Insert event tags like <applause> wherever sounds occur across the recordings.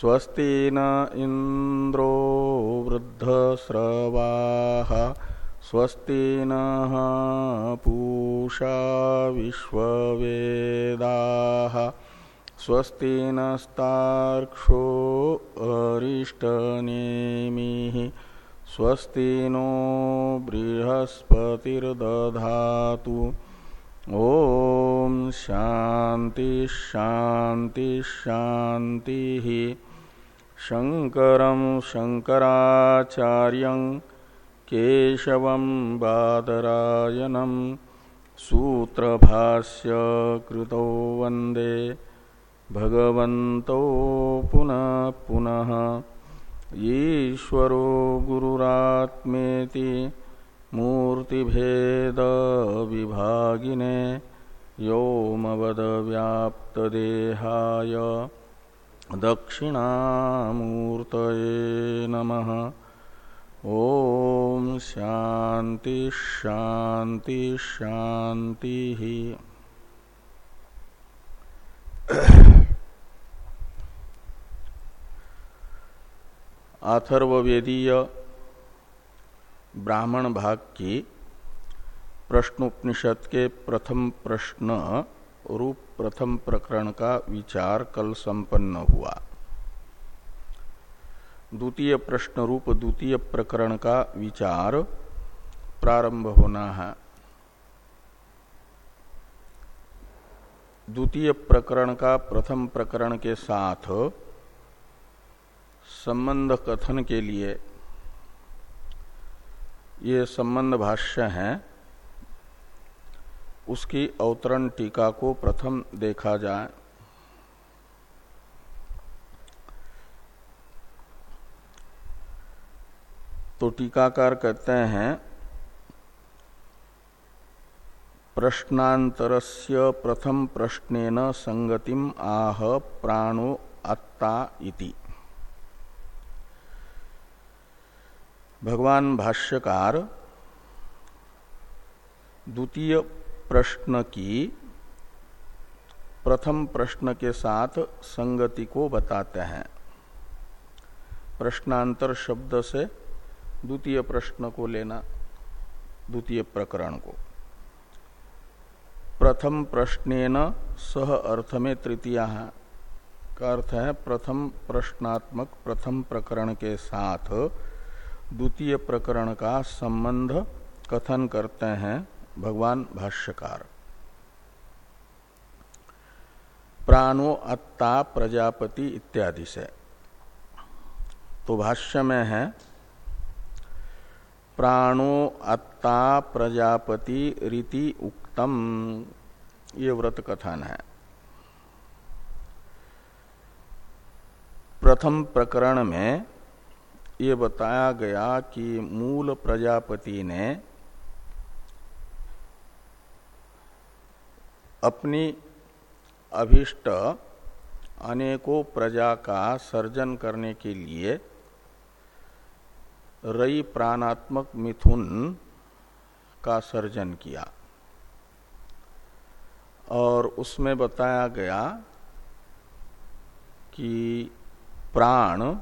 स्वस्ति न इंद्रो वृद्धस्रवाः स्वस्ति नः पूषा विश्ववेदाः स्वस्ति नस्तार्क्षो अरिष्टनेमिः स्वस्ति नो बृहस्पतिर्दधातु। ॐ शान्ति शान्ति शान्तिः। शङ्करं शङ्कराचार्यं केशवं बादरायणं सूत्रभास्य कृतो वंदे भगवन्तौ पुनः ईश्वरो गुरुरात्मेति मूर्तिभेदविभागिने व्योमवदव्याप्तदेहाय दक्षिणामूर्तये नम। ओम शांति शांति शांति ही अथर्वेदीय ब्राह्मण भाग की प्रश्नोपनिषद के प्रथम प्रश्न रूप प्रथम प्रकरण का विचार कल संपन्न हुआ। द्वितीय प्रश्न रूप द्वितीय प्रकरण का विचार प्रारंभ होना है। द्वितीय प्रकरण का प्रथम प्रकरण के साथ संबंध कथन के लिए ये संबंध भाष्य है। उसकी अवतरण टीका को प्रथम देखा जाए। तो टीकाकार कहते हैं, प्रश्नांतरस्य प्रथम प्रश्नेन संगतिम आह प्राणो अत्ता इति। भगवान भाष्यकार द्वितीय प्रश्न की, प्रथम प्रश्न के साथ संगति को बताते हैं। प्रश्नांतर शब्द से द्वितीय प्रश्न को लेना, द्वितीय प्रकरण को। प्रथम प्रश्न सह अर्थ में तृतीय का अर्थ है प्रथम प्रश्नात्मक प्रथम प्रकरण के साथ द्वितीय प्रकरण का संबंध कथन करते हैं। भगवान भाष्यकार। प्राणो अत्ता प्रजापति इत्यादि से। तो भाष्य में है, प्राणो अत्ता प्रजापति रीति उक्तम। ये व्रत कथन है। प्रथम प्रकरण में ये बताया गया कि मूल प्रजापति ने अपनी अभिष्ट अनेकों प्रजा का सर्जन करने के लिए रई प्राणात्मक मिथुन का सर्जन किया। और उसमें बताया गया कि प्राण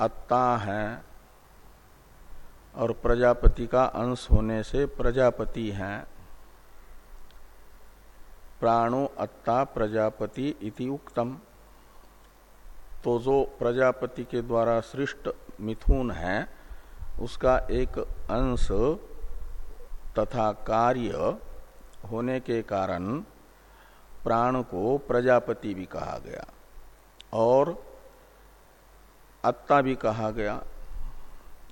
अत्ता है और प्रजापति का अंश होने से प्रजापति हैं। प्राणो अत्ता प्रजापति इति उक्तम। तो जो प्रजापति के द्वारा सृष्ट मिथुन है, उसका एक अंश तथा कार्य होने के कारण प्राण को प्रजापति भी कहा गया और अत्ता भी कहा गया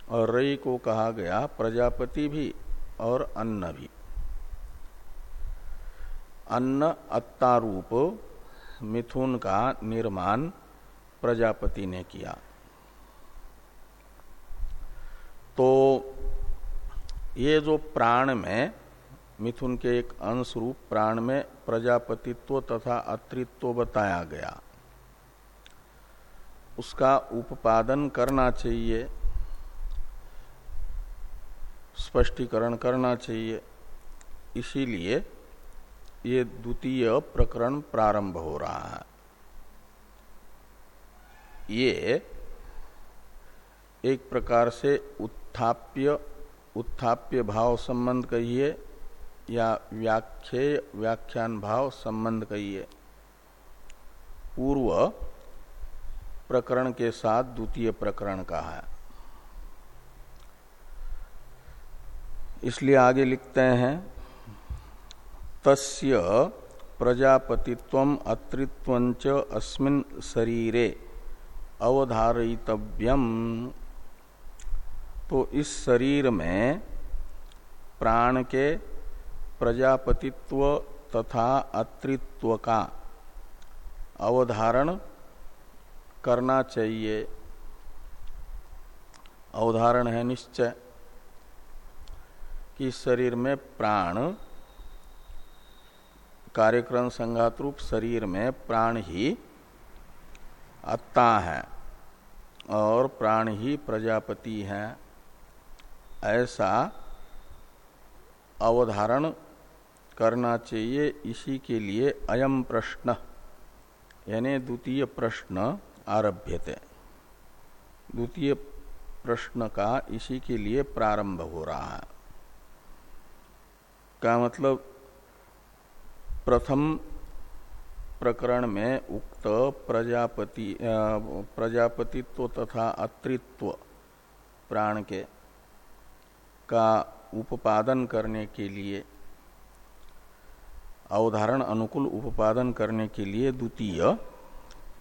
और रई को कहा गया प्रजापति भी और अन्न भी। अन्न अत्ता रूप मिथुन का निर्माण प्रजापति ने किया। तो ये जो प्राण में, मिथुन के एक अंश रूप प्राण में प्रजापतित्व तथा अत्रित्व बताया गया। उसका उपादन करना चाहिए, स्पष्टीकरण करना चाहिए। इसीलिए ये द्वितीय प्रकरण प्रारंभ हो रहा है। ये एक प्रकार से उत्थाप्य उत्थाप्य भाव संबंध कहिए या व्याख्येय, व्याख्यान भाव संबंध कहिए। पूर्व प्रकरण के साथ द्वितीय प्रकरण का है। इसलिए आगे लिखते हैं तस्य प्रजापतित्व अत्रित्वंच अस्मिन शरीरे अवधारितव्यम तो इस शरीर में प्राण के प्रजापतित्व तथा अत्रित्व का अवधारण करना चाहिए। अवधारण है निश्चय कि शरीर में प्राण कार्यक्रम संघात रूप शरीर में प्राण ही अत्ता है और प्राण ही प्रजापति है। ऐसा अवधारण करना चाहिए इसी के लिए अयम प्रश्न, यानी द्वितीय प्रश्न आरभ्य थे द्वितीय प्रश्न का इसी के लिए प्रारंभ हो रहा है। का मतलब? प्रथम प्रकरण में उक्त प्रजापति प्रजापतित्व तथा अत्रित्व प्राण के का उपादन करने के लिए, अवधारण अनुकूल उपादन करने के लिए द्वितीय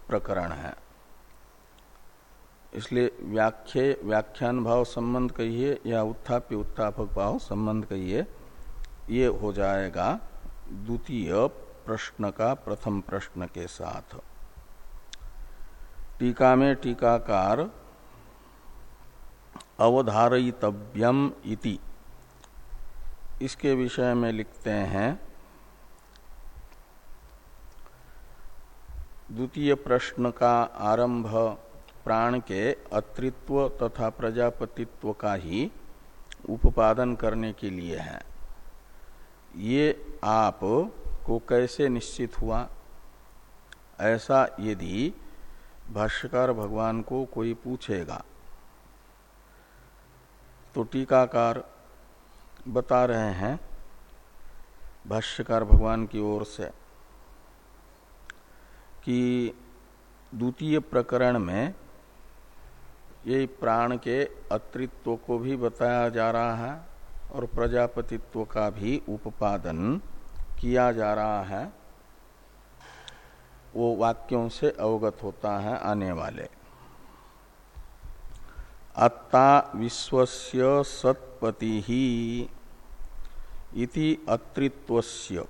प्रकरण है। इसलिए व्याख्य, व्याख्यान भाव संबंध कहिए या उत्थाप्य उत्थापक भाव संबंध कहिए, ये हो जाएगा। द्वितीय प्रश्न का प्रथम प्रश्न के साथ। टीका में टीकाकार अवधारितव्यम इति। इसके विषय में लिखते हैं। द्वितीय प्रश्न का आरंभ प्राण के अत्रित्व तथा प्रजापतित्व का ही उपादन करने के लिए है। ये आप को कैसे निश्चित हुआ? ऐसा यदि भाष्यकार भगवान को कोई पूछेगा। तो टीकाकार बता रहे हैं भाष्यकार भगवान की ओर से कि द्वितीय प्रकरण में ये प्राण के अत्रित्व को भी बताया जा रहा है। और प्रजापतित्व का भी उपादन किया जा रहा है। वो वाक्यों से अवगत होता है आने वाले। अत्ता विश्वस्य सत्पति ही इति अत्रित्वस्य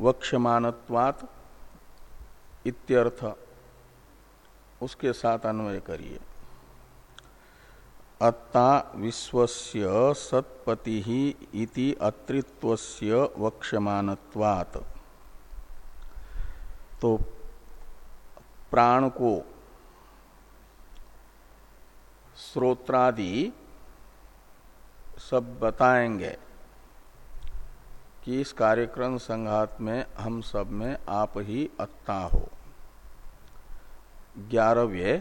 वक्षमानत्वात् इत्यर्थ। उसके साथ अन्वय करिए। अत्ता विश्वस्य सत्पति ही इति अत्रित्वस्य वक्षमानत्वात् तो प्राण को श्रोत्रादि सब बताएँगे कि इस कार्यक्रम संघात में हम सब में आप ही अत्ता हो। ग्यारहवें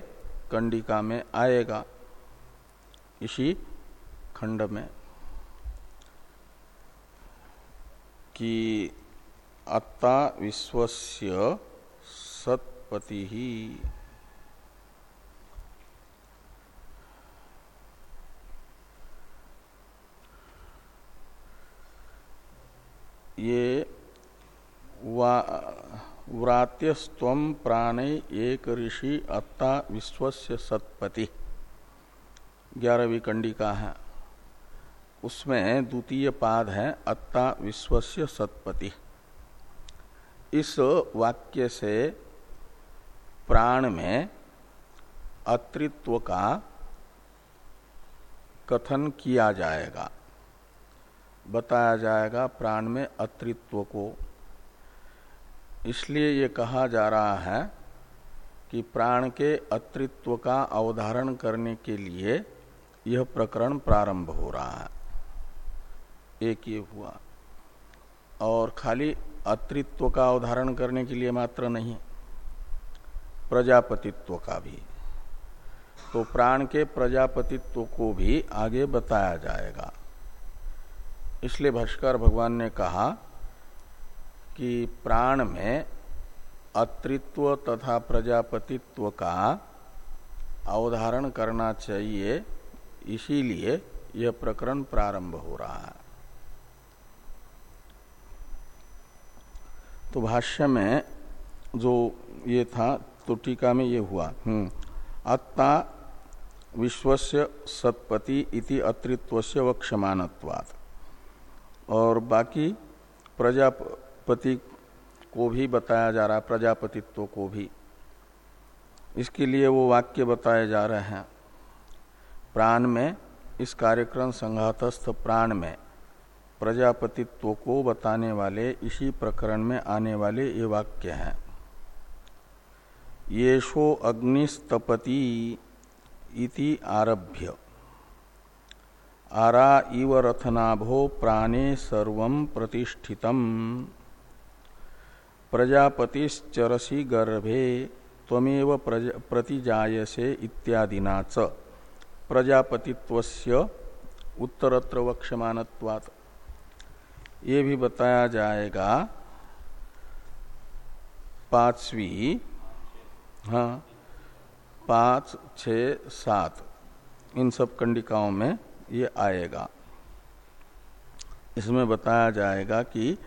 कंडिका में आएगा। इसी खंड में कि अत्ता विश्वस्य सत्पति। ही ये व्रात्यस्व प्राण एक ऋषि अत्ता विश्वस्य सत्पति। ग्यारहवीं कंडिका है। उसमें द्वितीय पाद है, अत्ता विश्वस्य सत्पति। इस वाक्य से प्राण में अत्रित्व का कथन किया जाएगा। बताया जाएगा प्राण में अतृत्व को। इसलिए ये कहा जा रहा है कि प्राण के अतृत्व का अवधारण करने के लिए यह प्रकरण प्रारंभ हो रहा है। एक ये हुआ। और खाली अतृत्व का अवधारण करने के लिए मात्र नहीं, प्रजापतित्व का भी। तो प्राण के प्रजापतित्व को भी आगे बताया जाएगा। इसलिए भाष्कर भगवान ने कहा कि प्राण में अतृत्व तथा प्रजापतित्व का अवधारण करना चाहिए। इसीलिए यह प्रकरण प्रारंभ हो रहा है। तो भाष्य में जो ये था तो टीका में ये हुआ हम्म अत्ता विश्वस्य सत्पति इति अतृत्वस्य वक्षमानत्वात् और बाकी प्रजापति को भी बताया जा रहा है प्रजापतित्व को भी। इसके लिए वो वाक्य बताए जा रहे हैं। प्राण में, इस कार्यक्रम संघातस्थ प्राण में, प्रजापतित्व को बताने वाले, इसी प्रकरण में आने वाले ये वाक्य हैं। येषो अग्निस्तपति इति आरभ्य। आरा इव रथनाभो प्राणे सर्व प्रतिष्ठितम। प्रजापतिश्चरसी गर्भे तमेव प्रतिजायसे इत्यादिना प्रजापतित्वस्य उत्तरत्र वक्षमानत्वात् ये भी बताया जाएगा। पांचवी हाँ पाँच छ सात, इन सब कंडिकाओं में ये आएगा। इसमें बताया जाएगा कि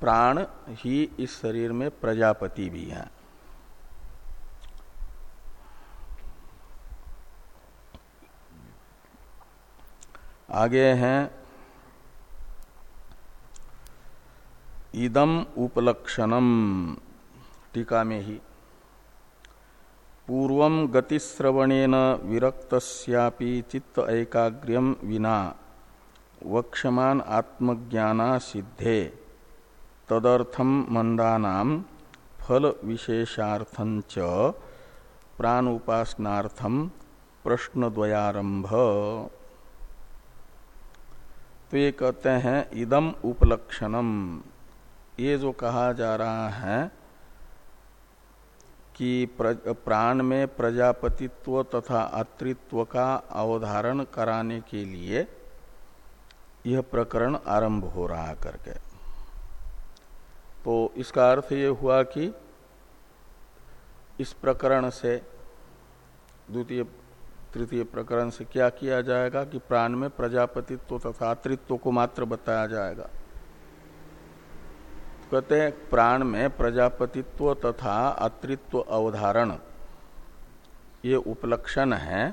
प्राण ही इस शरीर में प्रजापति भी है। आगे हैं। इदम उपलक्षणम। टीका में ही। पूर्व गतिश्रवणेन विरक्तस्यापि चित्त एकाग्र्यम विना वक्षमान आत्मज्ञाना सिद्धे। तदर्थम मंदानाम फल विशेषार्थंच प्राण उपासनार्थम प्रश्न द्वयारंभ तो ये कहते हैं, इदम उपलक्षणम। ये जो कहा जा रहा है कि प्राण में प्रजापतित्व तथा अतृत्व का अवधारण कराने के लिए यह प्रकरण आरंभ हो रहा करके। तो इसका अर्थ ये हुआ कि इस प्रकरण से, द्वितीय तृतीय प्रकरण से क्या किया जाएगा कि प्राण में प्रजापतित्व तथा अतृत्व को मात्र बताया जाएगा। कहते हैं, प्राण में प्रजापतित्व तथा अतृत्व अवधारण, ये उपलक्षण है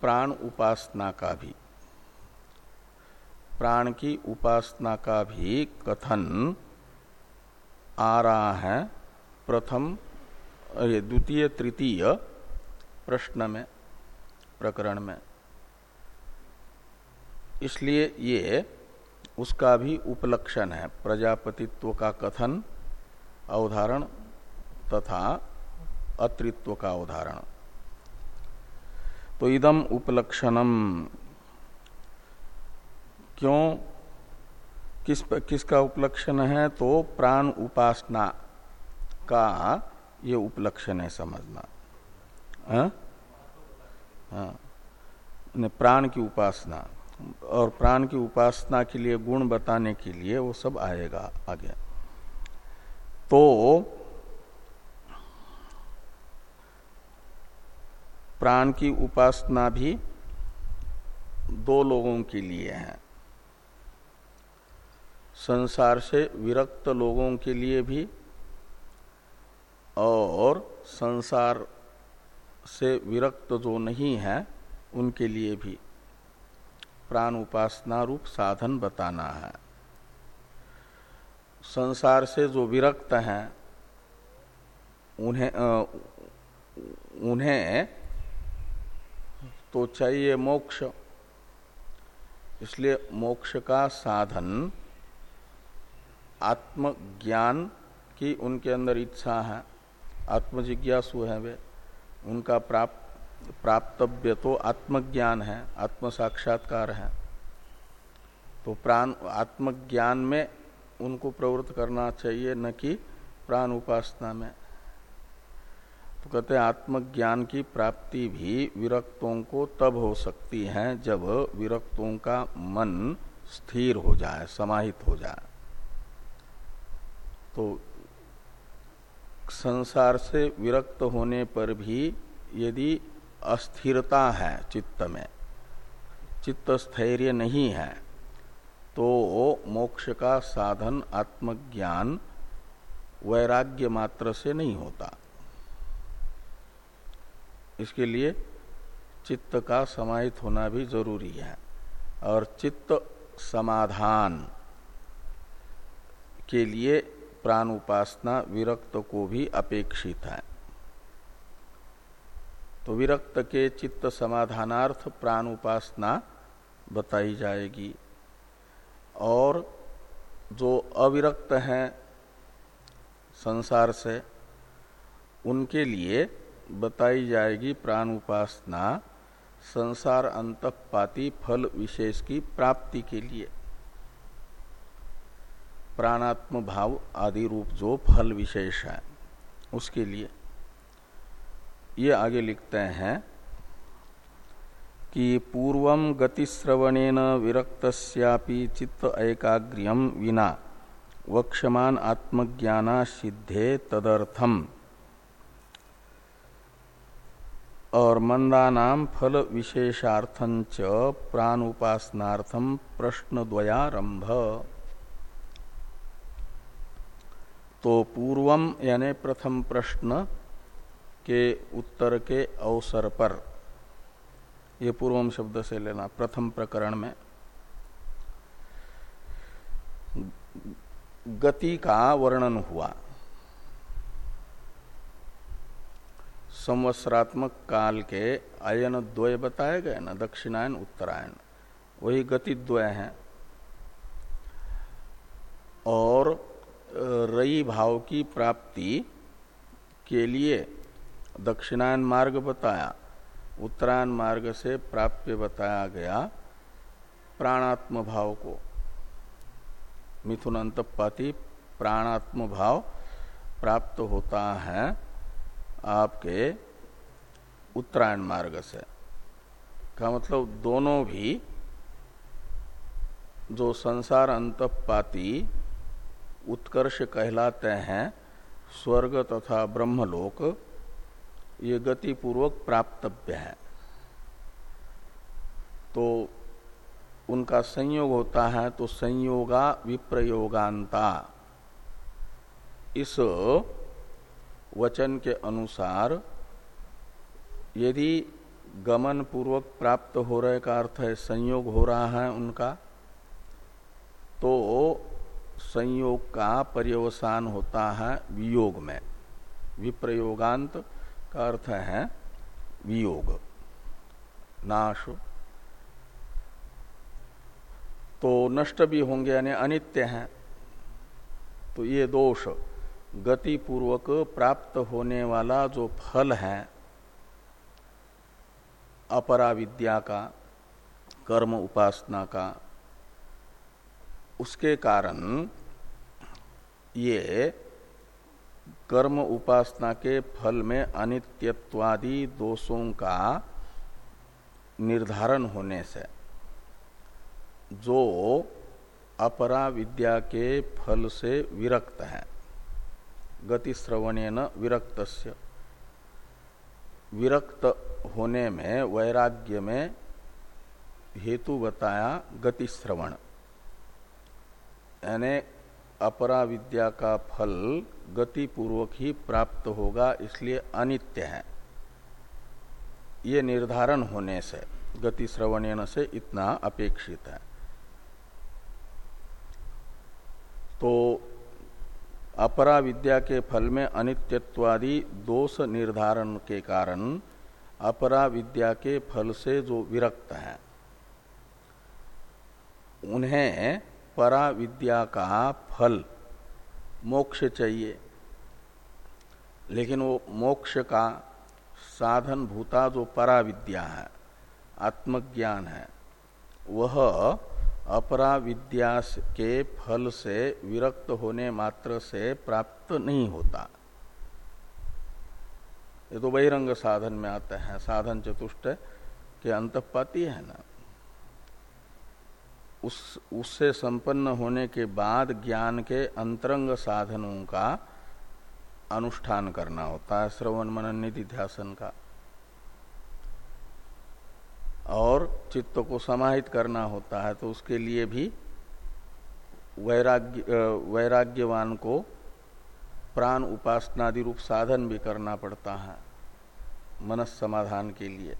प्राण उपासना का भी। प्राण की उपासना का भी कथन आ रहा है प्रथम, ये द्वितीय, तृतीय प्रश्न में प्रकरण में। इसलिए ये उसका भी उपलक्षण है, प्रजापतित्व का कथन, अवधारण तथा अतृत्व का उदाहरण तो इदम उपलक्षणम। क्यों? किस किसका उपलक्षण है? तो प्राण उपासना का ये उपलक्षण है समझना। हाँ? हाँ। प्राण की उपासना। और प्राण की उपासना के लिए गुण बताने के लिए वो सब आएगा आगे। तो प्राण की उपासना भी दो लोगों के लिए है। संसार से विरक्त लोगों के लिए भी और संसार से विरक्त जो नहीं है उनके लिए भी। प्राण उपासना रूप साधन बताना है। संसार से जो विरक्त हैं उन्हें आ, उन्हें तो चाहिए मोक्ष। इसलिए मोक्ष का साधन आत्मज्ञान की उनके अंदर इच्छा है। आत्मजिज्ञासु है वे। उनका प्राप्त प्राप्तव्य तो आत्मज्ञान है आत्म साक्षात्कार है। तो प्राण, आत्मज्ञान में उनको प्रवृत्त करना चाहिए, न कि प्राण उपासना में। तो कहते हैं, आत्मज्ञान की प्राप्ति भी विरक्तों को तब हो सकती है जब विरक्तों का मन स्थिर हो जाए, समाहित हो जाए। तो संसार से विरक्त होने पर भी यदि अस्थिरता है चित्त में, चित्त स्थैर्य नहीं है तो मोक्ष का साधन, आत्मज्ञान वैराग्य मात्र से नहीं होता। इसके लिए चित्त का समाहित होना भी ज़रूरी है। और चित्त समाधान के लिए प्राण उपासना विरक्त को भी अपेक्षित है। तो विरक्त के चित्त समाधानार्थ प्राण उपासना बताई जाएगी। और जो अविरक्त हैं संसार से, उनके लिए बताई जाएगी प्राण उपासना संसार अंतपाती फल विशेष की प्राप्ति के लिए। प्राणात्म भाव आदि रूप जो फल विशेष है, उसके लिए ये आगे लिखते हैं कि पूर्व गतिश्रवणेन विरक्त चित्त एकाग्र्यम विना वक्षमान आत्मज्ञाना सिद्धे तदर्थम। और मंदानाम फल विशेषार्थं प्राण उपासनार्थम प्रश्न द्वयारंभ तो पूर्वम यानी प्रथम प्रश्न के उत्तर के अवसर पर, ये पूर्वम शब्द से लेना, प्रथम प्रकरण में। गति का वर्णन हुआ। संवत्सरात्मक काल के आयन द्वय बताए गए ना, दक्षिणायन उत्तरायण वही गति द्वय है। और रई भाव की प्राप्ति के लिए दक्षिणायन मार्ग बताया उत्तरायण मार्ग से प्राप्य बताया गया प्राणात्म भाव को। मिथुन अंतपाती प्राणात्म भाव प्राप्त होता है आपके उत्तरायण मार्ग से। का मतलब दोनों भी जो संसार अंतपाती उत्कर्ष कहलाते हैं स्वर्ग तथा ब्रह्मलोक, ये गति पूर्वक प्राप्तव्य है। तो उनका संयोग होता है तो संयोगा विप्रयोगांता। इस वचन के अनुसार यदि गमन पूर्वक प्राप्त हो रहे का अर्थ है संयोग हो रहा है उनका तो संयोग का पर्यवसान होता है वियोग में। विप्रयोगांत का अर्थ है वियोग। नाश। तो नष्ट भी होंगे यानी अनित्य हैं। तो ये दोष गति पूर्वक प्राप्त होने वाला जो फल है अपरा विद्या का, कर्म उपासना का उसके कारण ये कर्म उपासना के फल में अनित्यत्वादि दोषों का निर्धारण होने से, जो अपरा विद्या के फल से विरक्त है। गति न विरक्त विरक्त होने में, वैराग्य में हेतु बताया गति श्रवण यानी अपरा विद्या का फल गति पूर्वक ही प्राप्त होगा, इसलिए अनित्य है। ये निर्धारण होने से, गति श्रवण से इतना अपेक्षित है। तो अपरा विद्या के फल में अनित्यत्वादि दोष निर्धारण के कारण अपरा विद्या के फल से जो विरक्त हैं, उन्हें परा विद्या का फल, मोक्ष चाहिए। लेकिन वो मोक्ष का साधन भूता जो परा विद्या है, आत्मज्ञान है, वह अपरा विद्या के फल से विरक्त होने मात्र से प्राप्त नहीं होता। ये तो बहिरंग साधन में आते हैं, साधन चतुष्ट के अंतपाती है ना। उस, उससे संपन्न होने के बाद ज्ञान के अंतरंग साधनों का अनुष्ठान करना होता है, श्रवण मनन निधि ध्यासन का। और चित्त को समाहित करना होता है तो उसके लिए भी वैराग्य वैराग्यवान को प्राण उपासनादि रूप साधन भी करना पड़ता है, मनस समाधान के लिए।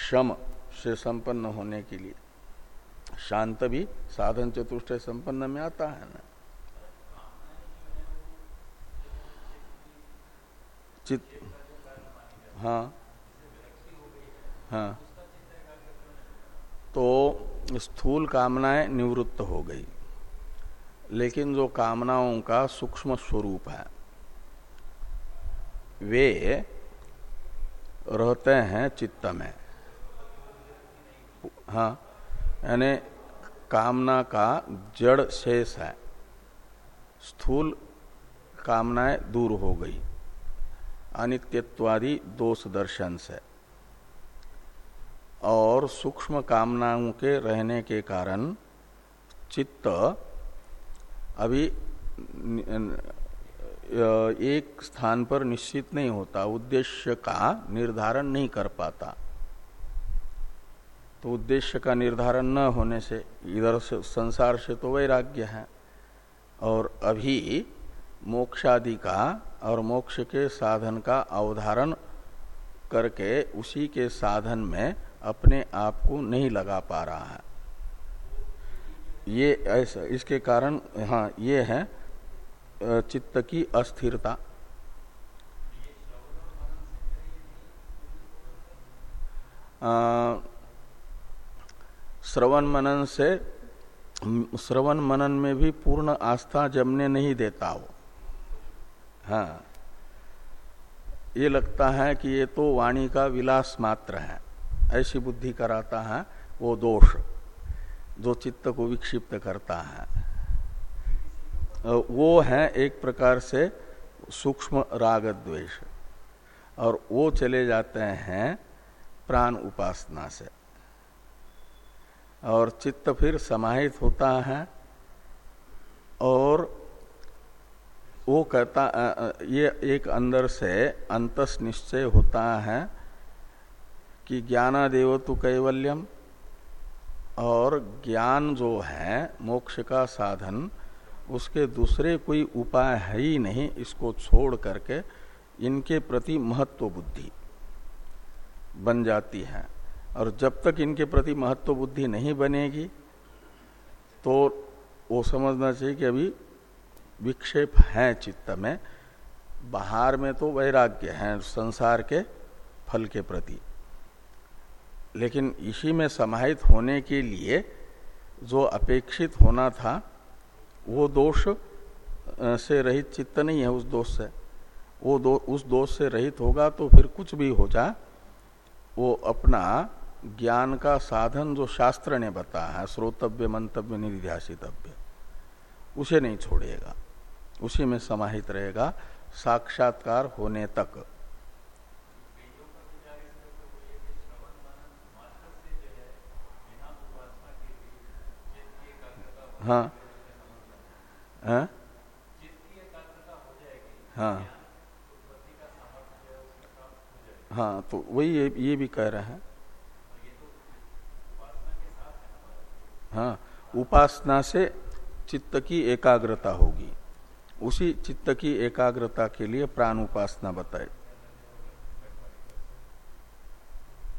शम से संपन्न होने के लिए। शांत भी साधन चतुष्ट संपन्न में आता है ना। चित हाँ हाँ। तो स्थूल कामनाएँ निवृत्त हो गई। लेकिन जो कामनाओं का सूक्ष्म स्वरूप है, वे रहते हैं चित्त में। हाँ यानी कामना का जड़ शेष है। स्थूल कामनाएँ दूर हो गई। अनित्यत्वादि दोष दर्शन से। और सूक्ष्म कामनाओं के रहने के कारण चित्त अभी एक स्थान पर निश्चित नहीं होता। उद्देश्य का निर्धारण नहीं कर पाता। तो उद्देश्य का निर्धारण न होने से इधर से संसार से तो वैराग्य है। और अभी मोक्षादि का और मोक्ष के साधन का अवधारण करके उसी के साधन में अपने आप को नहीं लगा पा रहा है। ये ऐसा, इसके कारण हाँ ये है चित्त की अस्थिरता। श्रवण मनन से, श्रवण मनन में भी पूर्ण आस्था जमने नहीं देता हो हाँ। ये लगता है कि ये तो वाणी का विलास मात्र है। ऐसी बुद्धि कराता है, वो दोष, जो चित्त को विक्षिप्त करता है। वो है एक प्रकार से सूक्ष्म राग द्वेष, और वो चले जाते हैं प्राण उपासना से। और चित्त फिर समाहित होता है और वो कहता ये एक अंदर से अंतस निश्चय होता है कि ज्ञानादेव तो कैवल्यम और ज्ञान जो है, मोक्ष का साधन, उसके दूसरे कोई उपाय है ही नहीं, इसको छोड़ करके इनके प्रति महत्व बुद्धि बन जाती है। और जब तक इनके प्रति महत्व बुद्धि नहीं बनेगी तो वो समझना चाहिए कि अभी विक्षेप है चित्त में, बाहर में तो वैराग्य है संसार के फल के प्रति। लेकिन इसी में समाहित होने के लिए जो अपेक्षित होना था, वो दोष से रहित चित्त नहीं है उस दोष से। वो दो, उस दोष से रहित होगा तो फिर कुछ भी हो जाए वो अपना ज्ञान का साधन जो शास्त्र ने बताया है श्रोतव्य मंतव्य निध्यासितव्य उसे नहीं छोड़ेगा। उसी में समाहित रहेगा साक्षात्कार होने तक। हाँ। हाँ? हाँ। हाँ तो वही ये, ये भी कह रहे हैं। हाँ उपासना से चित्त की एकाग्रता होगी। उसी चित्त की एकाग्रता के लिए प्राण उपासना बताए।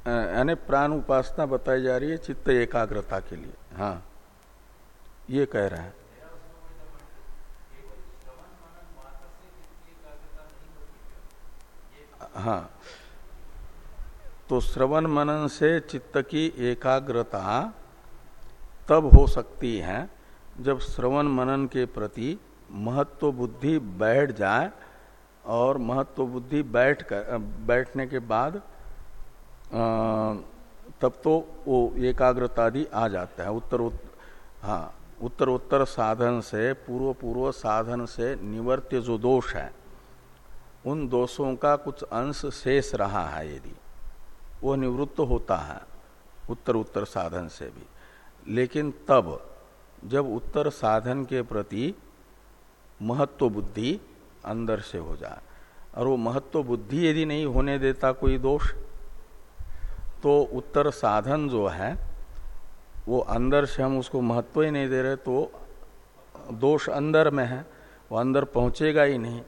यानी प्राण उपासना बताई जा रही है चित्त एकाग्रता के लिए। हाँ ये कह रहे हैं। हाँ तो श्रवण मनन से चित्त की एकाग्रता तब हो सकती है जब श्रवण मनन के प्रति महत्व बुद्धि बैठ जाए और महत्व बुद्धि बैठ कर बैठने के बाद तब तो वो एकाग्रता आदि आ जाता है। उत्तर उत्तर हाँ उत्तर उत्तर साधन से पूर्व पूर्व साधन से निवर्त्य जो दोष है, उन दोषों का कुछ अंश शेष रहा है यदि। वो निवृत्त होता है उत्तर उत्तर साधन से भी। लेकिन तब, जब उत्तर साधन के प्रति महत्व बुद्धि अंदर से हो जाए। और वो महत्व बुद्धि यदि नहीं होने देता कोई दोष तो उत्तर साधन जो है, वो अंदर से हम उसको महत्व ही नहीं दे रहे तो दोष अंदर में है, वो अंदर पहुंचेगा ही नहीं।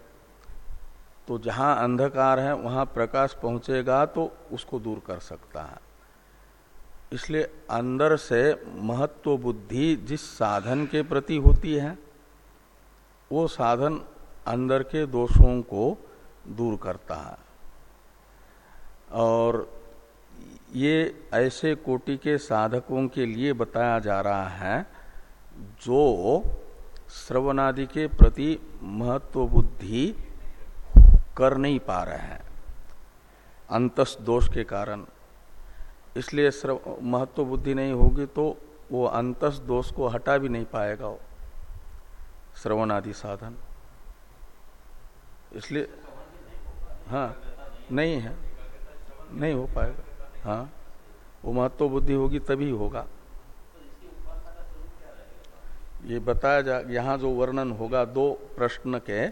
तो जहाँ अंधकार है, वहाँ प्रकाश पहुंचेगा तो उसको दूर कर सकता है। इसलिए अंदर से महत्व बुद्धि जिस साधन के प्रति होती है, वो साधन अंदर के दोषों को दूर करता है। और ये ऐसे कोटि के साधकों के लिए बताया जा रहा है, जो श्रवणादि के प्रति महत्व बुद्धि कर नहीं पा रहे हैं। अंतस दोष के कारण इसलिए महत्व बुद्धि नहीं होगी तो वो अंतस दोष को हटा भी नहीं पाएगा वो। श्रवण आदि साधन। इसलिए हाँ नहीं है। नहीं हो पाएगा। हाँ वो महत्व बुद्धि होगी तभी होगा। ये बताया जा, यहाँ जो वर्णन होगा दो प्रश्न के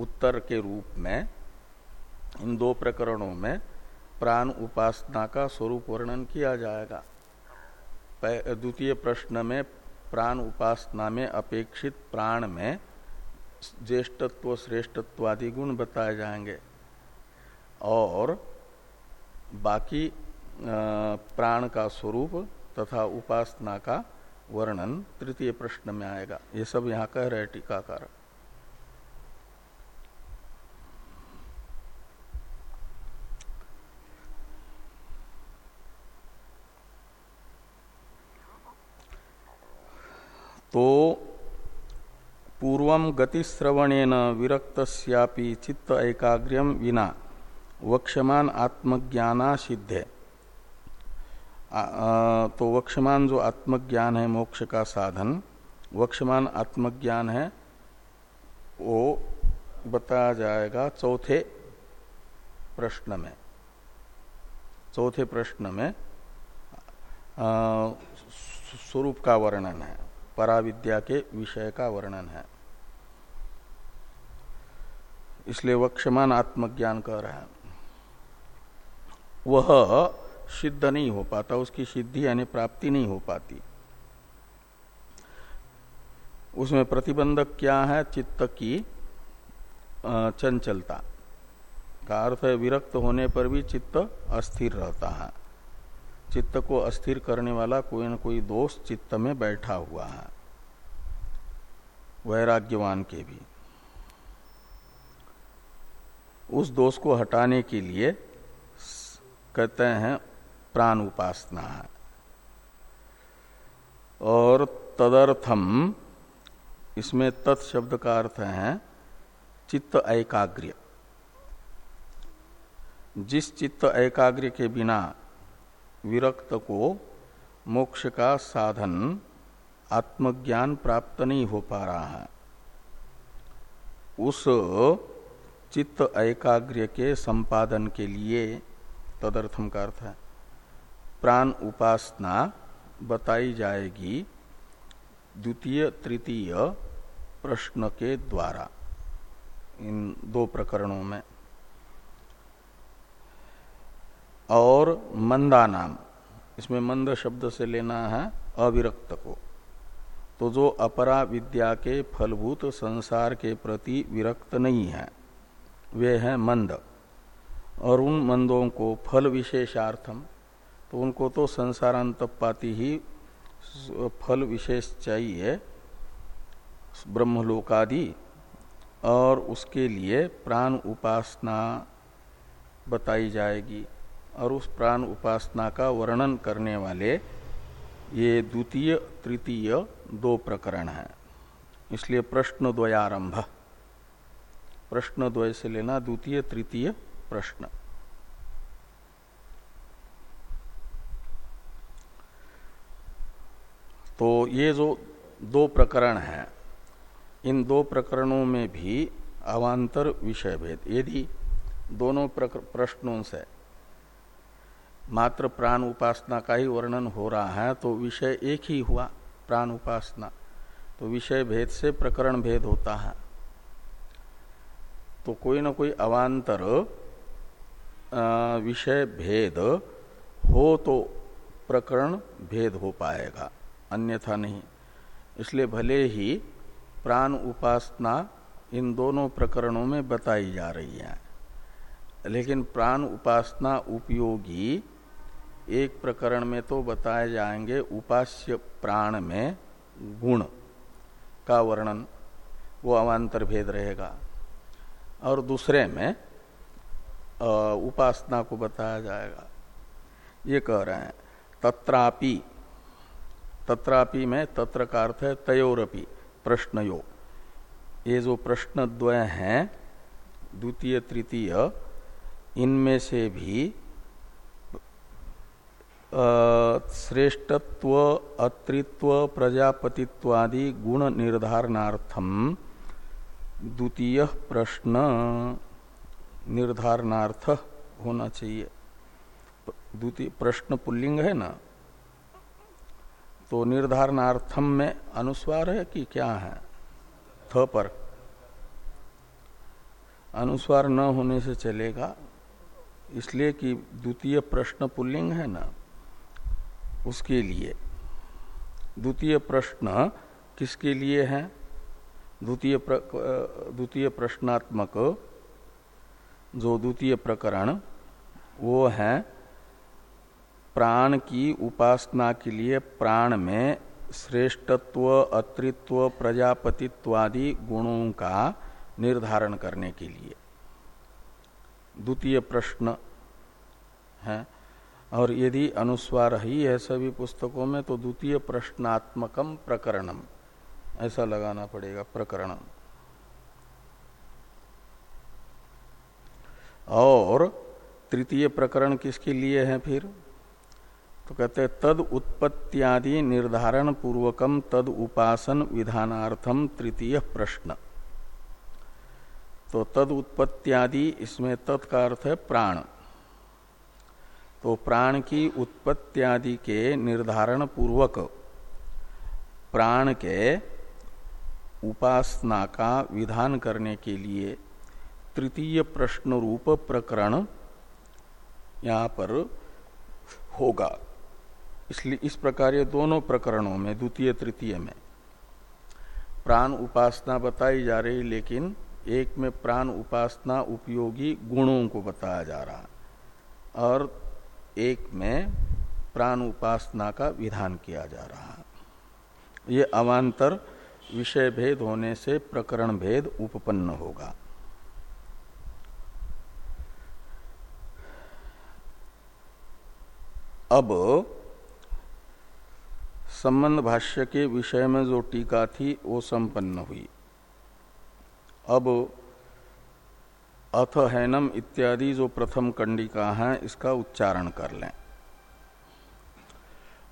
उत्तर के रूप में, इन दो प्रकरणों में प्राण उपासना का स्वरूप वर्णन किया जाएगा। द्वितीय प्रश्न में प्राण उपासना में अपेक्षित प्राण में ज्येष्ठत्व श्रेष्ठत्व आदि गुण बताए जाएँगे। और बाकी प्राण का स्वरूप तथा उपासना का वर्णन तृतीय प्रश्न में आएगा। ये सब यहाँ कह रहे टीकाकार। तो पूर्व गतिश्रवणेन विरक्त चित्त एकाग्र्यम विना वक्षमान आत्मज्ञाना सिद्धे तो वक्षमान जो आत्मज्ञान है, मोक्ष का साधन वक्षमान आत्मज्ञान है, वो बताया जाएगा चौथे प्रश्न में। चौथे प्रश्न में स्वरूप का वर्णन है। पराविद्या के विषय का वर्णन है। इसलिए वक्षमान आत्मज्ञान कह रहा है। वह सिद्ध नहीं हो पाता, उसकी सिद्धि यानी प्राप्ति नहीं हो पाती। उसमें प्रतिबंधक क्या है? चित्त की चंचलता। का अर्थ है, विरक्त होने पर भी चित्त अस्थिर रहता है। चित्त को अस्थिर करने वाला कोई न कोई दोष चित्त में बैठा हुआ है। वैराग्यवान के भी। उस दोष को हटाने के लिए कहते हैं प्राण उपासना। है और तदर्थम, इसमें तत्शब्द का अर्थ है चित्त एकाग्र। जिस चित्त एकाग्र के बिना विरक्त को मोक्ष का साधन आत्मज्ञान प्राप्त नहीं हो पा रहा है। उस चित्त एकाग्र के संपादन के लिए तदर्थम का अर्थ है। प्राण उपासना बताई जाएगी द्वितीय तृतीय प्रश्न के द्वारा इन दो प्रकरणों में। और मंदा नाम। इसमें मंद शब्द से लेना है अविरक्त को। तो जो अपरा विद्या के फलभूत संसार के प्रति विरक्त नहीं है, वे हैं मंद। और उन मंदों को फल विशेषार्थम तो उनको तो संसारांतपाती ही फल विशेष चाहिए, ब्रह्मलोकादि। और उसके लिए प्राण उपासना बताई जाएगी। और उस प्राण उपासना का वर्णन करने वाले ये द्वितीय, तृतीय दो प्रकरण हैं। इसलिए प्रश्न द्वयारंभ प्रश्न द्वय से लेना द्वितीय, तृतीय प्रश्न। तो ये जो दो प्रकरण हैं, इन दो प्रकरणों में भी अवान्तर विषय भेद। यदि दोनों प्रश्नों से मात्र प्राण उपासना का ही वर्णन हो रहा है तो विषय एक ही हुआ, प्राण उपासना। तो विषय भेद से प्रकरण भेद होता है। तो कोई ना कोई अवान्तर विषय भेद हो तो प्रकरण भेद हो पाएगा, अन्यथा नहीं। इसलिए भले ही प्राण उपासना इन दोनों प्रकरणों में बताई जा रही है, लेकिन प्राण उपासना उपयोगी एक प्रकरण में तो बताए जाएँगे उपास्य प्राण में गुण का वर्णन, वो अवान्तर भेद रहेगा। और दूसरे में उपासना को बताया जाएगा। ये कह रहे हैं, तत्रापि तत्रापि में तत्र का अर्थ है तयोरपि, प्रश्नयो। ये जो प्रश्न द्वय हैं, द्वितीय, तृतीय, इनमें से भी श्रेष्ठत्व अत्रित्व प्रजापतित्वादि गुण निर्धारणार्थम द्वितीय प्रश्न निर्धारणार्थ होना चाहिए। द्वितीय प्रश्न पुल्लिंग है ना? तो निर्धारणार्थम में अनुस्वार है कि क्या है? थ पर। अनुस्वार न होने से चलेगा, इसलिए कि द्वितीय प्रश्न पुल्लिंग है ना? उसके लिए। द्वितीय प्रश्न किसके लिए है? द्वितीय द्वितीय प्रश्नात्मक, जो द्वितीय प्रकरण, वो है प्राण की उपासना के लिए प्राण में श्रेष्ठत्व अत्रित्व प्रजापतित्वादि गुणों का निर्धारण करने के लिए। द्वितीय प्रश्न है और यदि अनुस्वार ही है सभी पुस्तकों में तो द्वितीय प्रश्नात्मकम प्रकरणम। ऐसा लगाना पड़ेगा, प्रकरणम। और तृतीय प्रकरण किसके लिए है फिर? तो कहते हैं, तद उत्पत्तियादि निर्धारण पूर्वकम तद उपासन विधानार्थम तृतीय प्रश्न। तो तद उत्पत्तियादि, इसमें तत्का अर्थ है प्राण। तो प्राण की उत्पत्ति के निर्धारण पूर्वक प्राण के उपासना का विधान करने के लिए तृतीय प्रश्न रूप प्रकरण यहाँ पर होगा। इसलिए इस प्रकार ये दोनों प्रकरणों में, द्वितीय, तृतीय में। प्राण उपासना बताई जा रही, लेकिन एक में प्राण उपासना उपयोगी गुणों को बताया जा रहा। और एक में प्राण उपासना का विधान किया जा रहा ये अवान्तर विषय भेद होने से प्रकरण भेद उपपन्न होगा। अब संबंध भाष्य के विषय में जो टीका थी, वो संपन्न हुई। अब अथ हैनम इत्यादि जो प्रथम कंडिका है, इसका उच्चारण कर लें।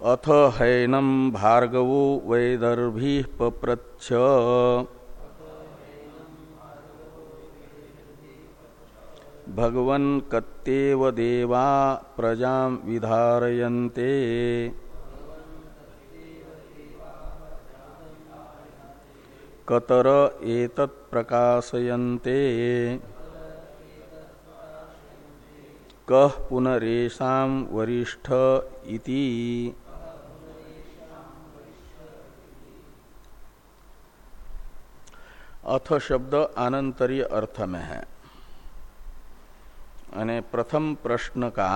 अथ हैनम भार्गवो वैदर्भी पप्रच्छ। भगवन कत्तेव देवा प्रजा विधारयन्ते। कतर एतत् प्रकाशयन्ते। कह पुनरेशा वरिष्ठ इति। अथ शब्द आनंतरीय अर्थ में है प्रथम प्रश्न का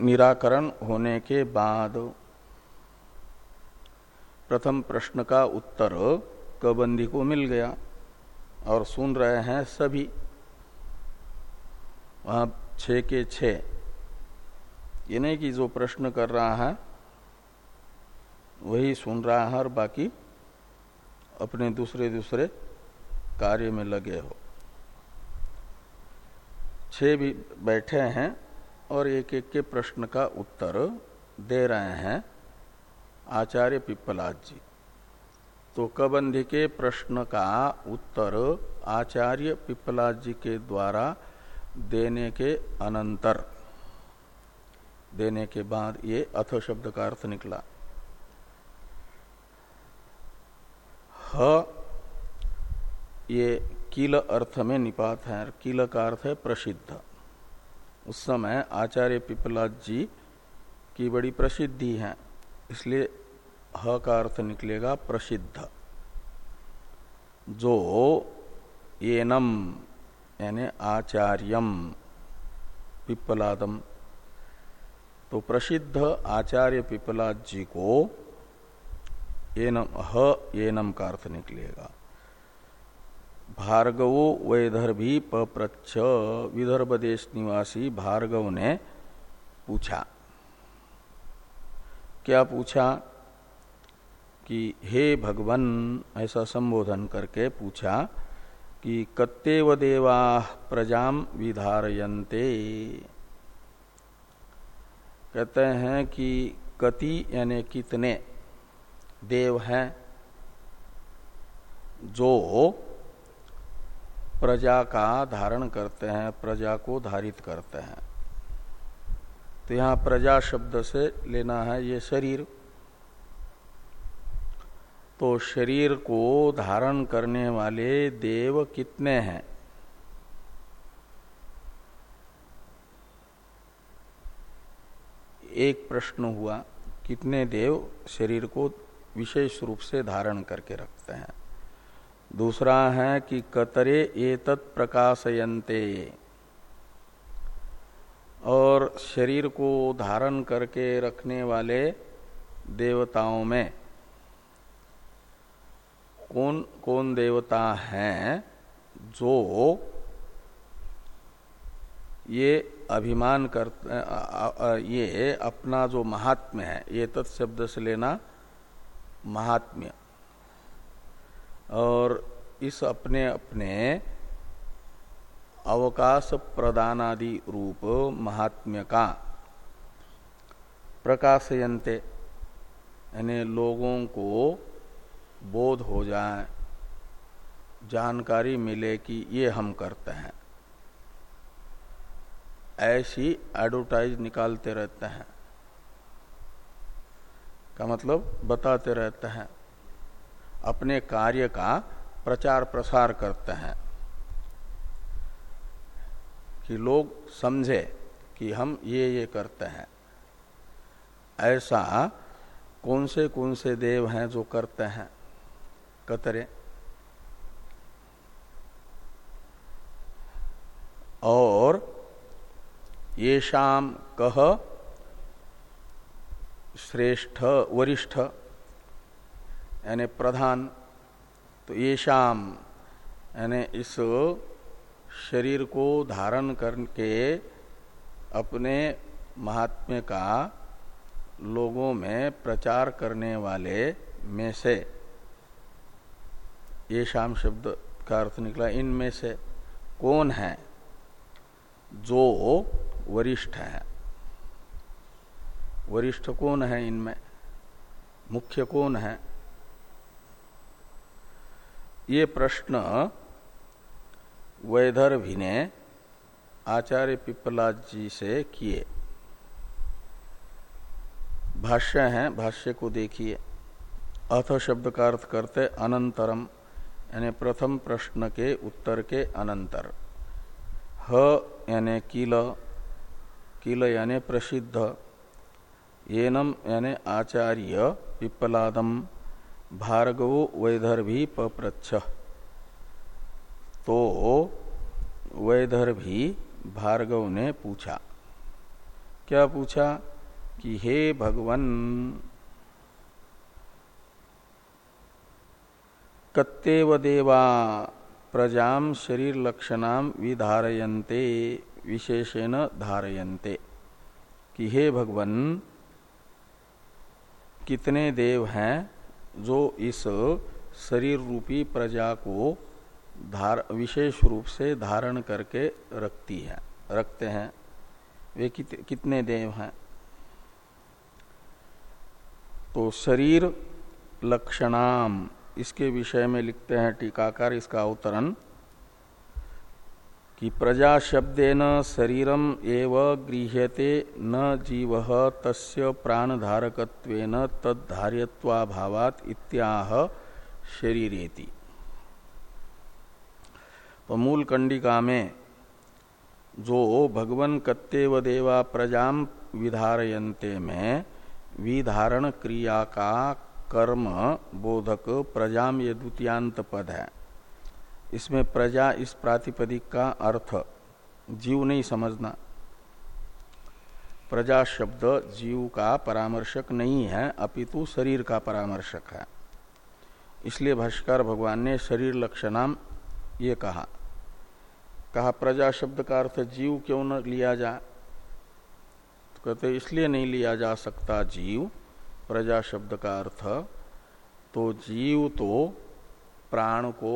निराकरण होने के बाद प्रथम प्रश्न का उत्तर कबंदी को मिल गया और सुन रहे हैं सभी। वहाँ छ के छ ये कि जो प्रश्न कर रहा है, वही सुन रहा है और बाकी अपने दूसरे दूसरे कार्य में लगे हो। छह भी बैठे हैं और एक एक के प्रश्न का उत्तर दे रहे हैं आचार्य पिप्पलाद जी। तो कबंधी के प्रश्न का उत्तर आचार्य पिप्पलाद जी के द्वारा देने के अनंतर। देने के बाद ये अथ शब्द का अर्थ निकला। ह, ये किल अर्थ में निपात है किल का अर्थ है प्रसिद्ध। उस समय आचार्य पिपलाद जी की बड़ी प्रसिद्धि है, इसलिए ह का अर्थ निकलेगा प्रसिद्ध। जो येनम यानी आचार्यम पिप्पलादम तो प्रसिद्ध आचार्य पिपलाद जी को एनम, ह एनम का अर्थ निकलेगा। भार्गवो वैदर्भी पप्रच्छ, विदर्भ देश निवासी भार्गव ने पूछा। क्या पूछा? कि हे भगवन, ऐसा संबोधन करके पूछा कि कत्तेव देवा प्रजा विधारयन्ते। कहते हैं कि कति यानी कितने देव हैं, जो प्रजा का धारण करते हैं, प्रजा को धारित करते हैं। तो यहाँ प्रजा शब्द से लेना है ये शरीर। तो शरीर को धारण करने वाले देव कितने हैं? एक प्रश्न हुआ, कितने देव शरीर को विशेष रूप से धारण करके रखते हैं? दूसरा है कि कतरे ये तत्प्रकाशयंते और शरीर को धारण करके रखने वाले देवताओं में कौन कौन देवता हैं जो ये अभिमान कर ये अपना जो महात्म्य है, ये तत्शब्द से लेना महात्म्य। और इस अपने अपने अवकाश प्रदानादि रूप महात्म्य का प्रकाशयंते यानी लोगों को बोध हो जाए, जानकारी मिले कि ये हम करते हैं। ऐसी एडवर्टाइज निकालते रहते हैं। का मतलब बताते रहते हैं। अपने कार्य का प्रचार प्रसार करते हैं। कि लोग समझे कि हम ये ये करते हैं। ऐसा कौन से कौन से देव हैं जो करते हैं? कतरे। और ये शाम कह श्रेष्ठ, वरिष्ठ, यानी प्रधान। तो ये शाम यानी इस शरीर को धारण करके अपने महात्म्य का लोगों में प्रचार करने वाले में से ये शाम शब्द का अर्थ निकला, इनमें से कौन है जो वरिष्ठ है? वरिष्ठ कौन है इनमें? मुख्य कौन है? ये प्रश्न वैधर्भी ने आचार्य पिपलाद जी से किए। भाष्य है, भाष्य को देखिए। अथ शब्द का अर्थ करते अनंतरम। यानी प्रथम प्रश्न के उत्तर के अनंतर। ह यानी किल किल यानी प्रसिद्ध। एनम यानी आचार्य पिप्पलादम भार्गवो वैधर्भी पप्रच्छ। तो वैधर्भी भार्गव ने पूछा। क्या पूछा? कि हे भगवन कत्तेव देवा प्रजा शरीर लक्षणाम विधारयन्ते विशेषेण धारयन्ते। कि हे भगवन कितने देव हैं जो इस शरीर रूपी प्रजा को धार विशेष रूप से धारण करके रखती है रखते हैं। वे कित, कितने देव हैं? तो शरीर लक्षणाम इसके विषय में लिखते हैं टीकाकार इसका अवतरण, कि प्रजा शब्देन शरीरम एव गृह्यते न जीव तस्य प्राणधारकत्वेन तद्धार्यत्वाभावात इत्याह शरीरेति। तो मूल कंडिका में जो भगवन कत्तेव देवा प्रजा विधारयन्ते में विधारण क्रिया का कर्म बोधक प्रजाम ये द्वितीयांत पद है। इसमें प्रजा इस प्रातिपदिक का अर्थ, जीव नहीं समझना। प्रजा शब्द जीव का परामर्शक नहीं है, अपितु शरीर का परामर्शक है। इसलिए भाष्कर भगवान ने शरीर लक्षणाम ये कहा। कहा, प्रजा शब्द का अर्थ जीव क्यों न लिया जाए तो कहते इसलिए नहीं लिया जा सकता जीव। प्रजा शब्द का अर्थ तो जीव तो प्राण को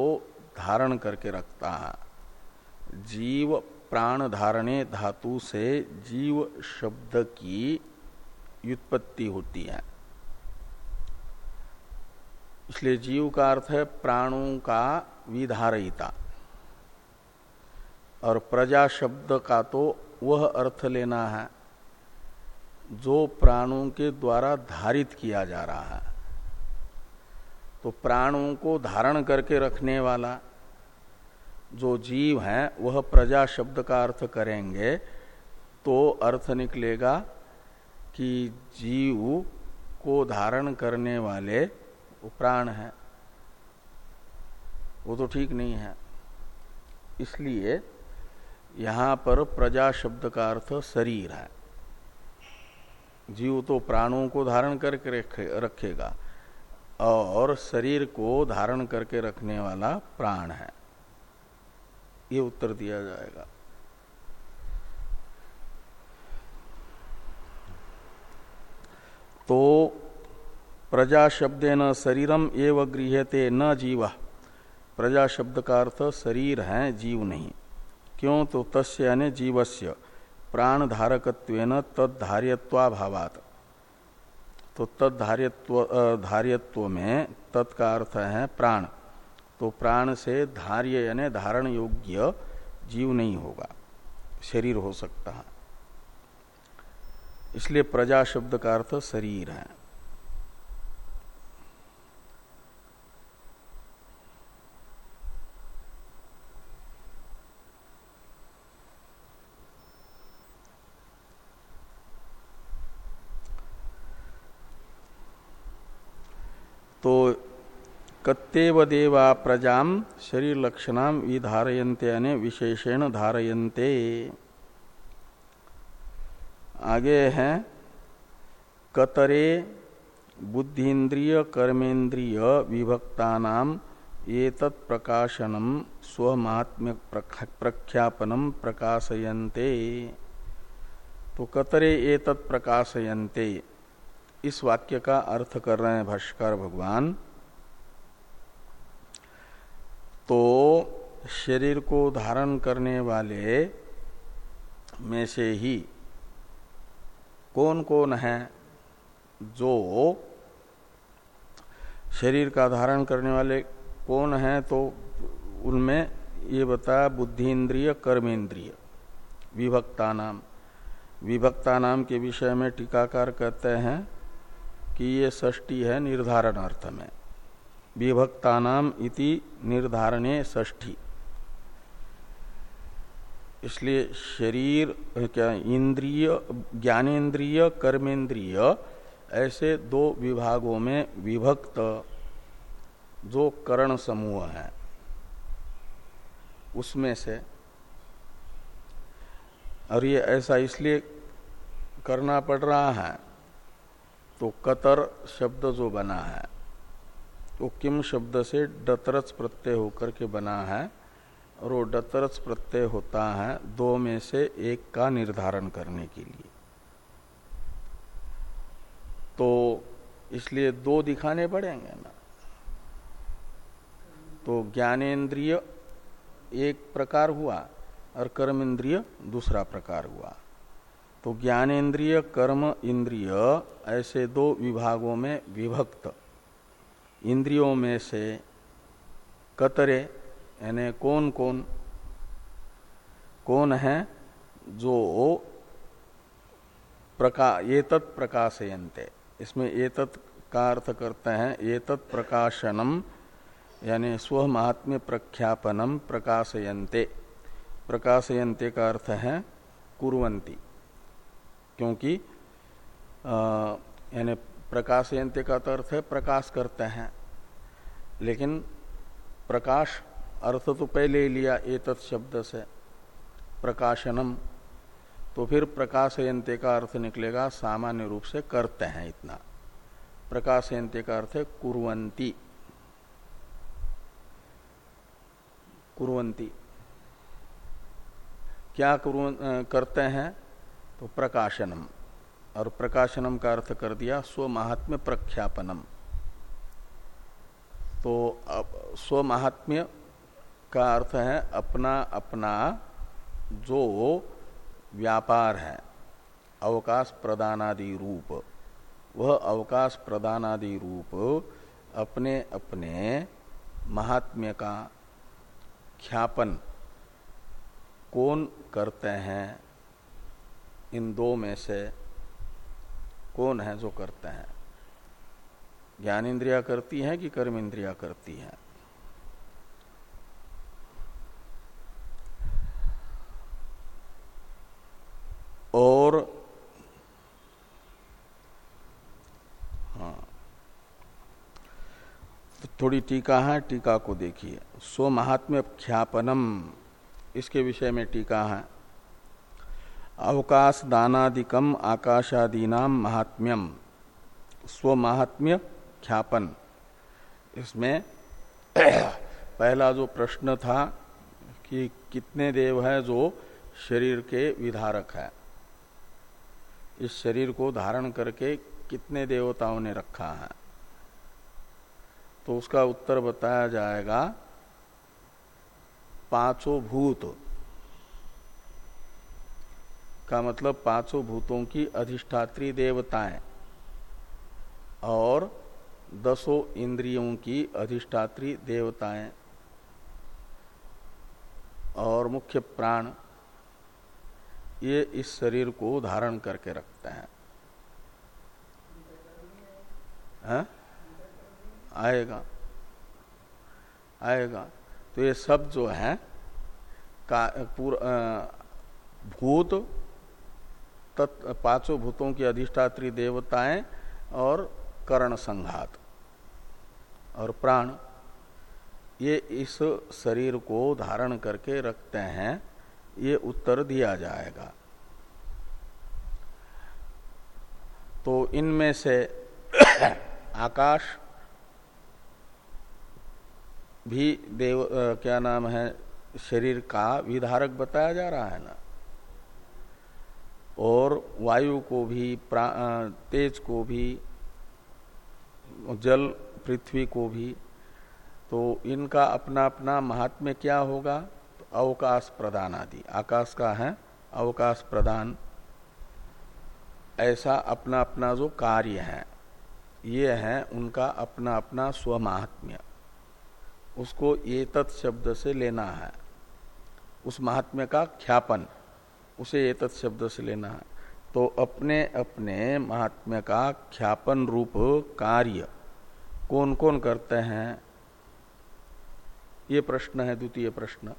धारण करके रखता है। जीव प्राण धारणे धातु से जीव शब्द की व्युत्पत्ति होती है। इसलिए जीव का अर्थ है प्राणों का विधारयिता और प्रजा शब्द का तो वह अर्थ लेना है। जो प्राणों के द्वारा धारित किया जा रहा है। तो प्राणों को धारण करके रखने वाला जो जीव है, वह प्रजा शब्द का अर्थ करेंगे तो अर्थ निकलेगा कि जीव को धारण करने वाले प्राण है। वो तो ठीक नहीं है। इसलिए यहाँ पर प्रजा शब्द का अर्थ शरीर है। जीव तो प्राणों को धारण करके रखे, रखेगा और शरीर को धारण करके रखने वाला प्राण है। ये उत्तर दिया जाएगा। तो प्रजा शब्द न शरीरम एव गृहते न जीव। प्रजा शब्द का अर्थ शरीर है जीव नहीं। क्यों? तो तस्य यानी जीवस्य। प्राण धारकत्वेन तद्धार्यत्वाभावात। तो तद्धार्यत्व धार्यत्व में तत्का अर्थ है प्राण। तो प्राण से धार्य यानी धारण योग्य जीव नहीं होगा, शरीर हो सकता है। इसलिए प्रजा शब्द का अर्थ शरीर है तो कत्तेव देवा प्रजा शरीर लक्षण विधारयन्ते अने विशेषण धारयन्ते। आगे है, कतरे बुद्धिन्द्रिय कर्मेन्द्रिय विभक्ता ये तत्प्रकाशनम स्वमात्म्य प्रख्यापनम तो कतरे ये तत्प्रकाशयन्ते इस वाक्य का अर्थ कर रहे हैं भाष्कर भगवान। तो शरीर को धारण करने वाले में से ही कौन कौन है जो शरीर का धारण करने वाले कौन है तो उनमें ये बताया बुद्धि इंद्रिय कर्मेंद्रिय, विभक्ता नाम। विभक्ता नाम के विषय में टीकाकार कहते हैं कि ये षष्टि है निर्धारण अर्थ में। विभक्तानाम इति निर्धारणे ष्ठी इसलिए शरीर क्या, इंद्रिय, ज्ञानेन्द्रिय कर्मेंद्रिय ऐसे दो विभागों में विभक्त जो करण समूह है, उसमें से। और ये ऐसा इसलिए करना पड़ रहा है तो कतर शब्द जो बना है वो किम शब्द से डतरच प्रत्यय होकर के बना है और वो डतरस प्रत्यय होता है दो में से एक का निर्धारण करने के लिए। तो इसलिए दो दिखाने पड़ेंगे ना। तो ज्ञानेन्द्रिय एक प्रकार हुआ और कर्म इंद्रिय दूसरा प्रकार हुआ। तो ज्ञानेन्द्रिय, कर्म, इंद्रिय ऐसे दो विभागों में विभक्त। इंद्रियों में से कतरे, यानी कौन कौन कौन है जो प्रका ये तत्प्रकाशयंते इसमें एतत् का अर्थ करते हैं, एतत् प्रकाशनम, यानी स्व महात्म्य प्रख्यापनम प्रकाशयंते प्रकाशयंते का अर्थ है कुरंती क्योंकि यानी प्रकाशयंते का तो अर्थ है प्रकाश करते हैं। लेकिन प्रकाश अर्थ तो पहले ही लिया एतत् शब्द से, प्रकाशनम। तो फिर प्रकाशयंते का अर्थ निकलेगा सामान्य रूप से करते हैं इतना। प्रकाशयंते का अर्थ है कुरंती कुरंती क्या करते हैं? तो प्रकाशनम। और प्रकाशनम का अर्थ कर दिया स्व महात्म्य प्रख्यापनम। तो स्व महात्म्य का अर्थ है अपना अपना जो व्यापार है, अवकाश प्रदानादि रूप। वह अवकाश प्रदानादि रूप अपने अपने महात्म्य का ख्यापन कौन करते हैं, इन दो में से कौन है, जो करते हैं। ज्ञान इंद्रिया करती है कि कर्म इंद्रिया करती है। और हाँ तो थोड़ी टीका है, टीका को देखिए। सो महात्म्य ख्यापनम इसके विषय में टीका है। अवकाश दानादिकम आकाशादीना महात्म्यम स्व महात्म्य ख्यापन। इसमें <clears throat> पहला जो प्रश्न था कि कितने देव है जो शरीर के विधारक है। इस शरीर को धारण करके कितने देवताओं ने रखा है? तो उसका उत्तर बताया जाएगा, पाँचों भूत। का मतलब पाँचों भूतों की अधिष्ठात्री देवताएँ और दसों इंद्रियों की अधिष्ठात्री देवताएँ और मुख्य प्राण ये इस शरीर को धारण करके रखते हैं। है? आएगा। आएगा। तो ये सब जो है का पूर, भूत पाँचों भूतों की अधिष्ठात्री देवताएँ और करण संघात और प्राण। ये इस शरीर को धारण करके रखते हैं, ये उत्तर दिया जाएगा। तो इनमें से <coughs> आकाश भी देव क्या नाम है, शरीर का विधारक बताया जा रहा है ना? और वायु को भी तेज को भी, जल, पृथ्वी को भी तो इनका अपना अपना महात्म्य क्या होगा? तो अवकाश प्रदान आदि। आकाश का है, अवकाश प्रदान। ऐसा अपना अपना जो कार्य है, ये है उनका अपना अपना स्वमाहात्म्य। उसको ये शब्द से लेना है। उस महात्म्य का ख्यापन। उसे ये तत् शब्द से लेना है। तो अपने अपने महात्म्य का ख्यापन रूप कार्य कौन कौन करते हैं? ये प्रश्न है, द्वितीय प्रश्न।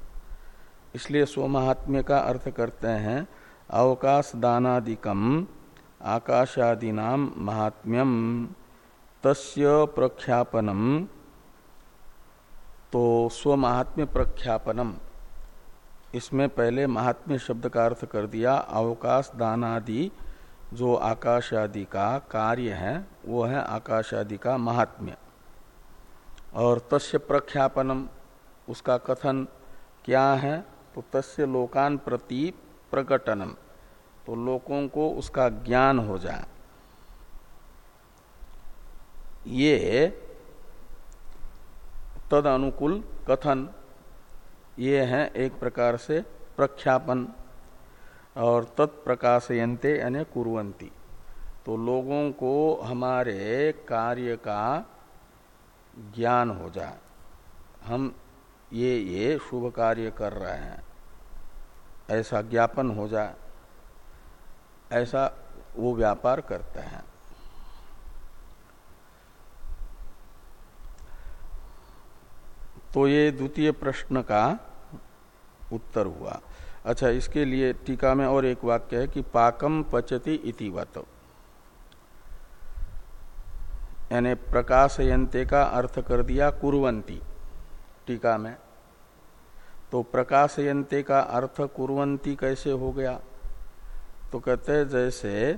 इसलिए स्वमहात्म्य का अर्थ करते हैं अवकाश दानादिकम आकाशादीनाम महात्म्यम, तस्य प्रख्यापनम तो स्वमहात्म्य प्रख्यापनम। इसमें पहले महात्म्य शब्द का अर्थ कर दिया, अवकाश दान आदि जो आकाश आदि का कार्य है, वो है आकाश आदि का महात्म्य। और तस्य प्रख्यापनम, उसका कथन क्या है? तो तस्य लोकान प्रति प्रकटनम तो लोगों को उसका ज्ञान हो जाए। ये तद अनुकूल कथन ये हैं एक प्रकार से प्रख्यापन और तत्प्रकाशयंते यानी कुरंती तो लोगों को हमारे कार्य का ज्ञान हो जाए। हम ये ये शुभ कार्य कर रहे हैं। ऐसा ज्ञापन हो जाए। ऐसा वो व्यापार करते हैं। तो ये द्वितीय प्रश्न का उत्तर हुआ। अच्छा इसके लिए टीका में और एक वाक्य है कि पाकम पचती इतिवत यानी प्रकाशयंते का अर्थ कर दिया कुरवंती टीका में। तो प्रकाशयंते का अर्थ कुरवंती कैसे हो गया? तो कहते जैसे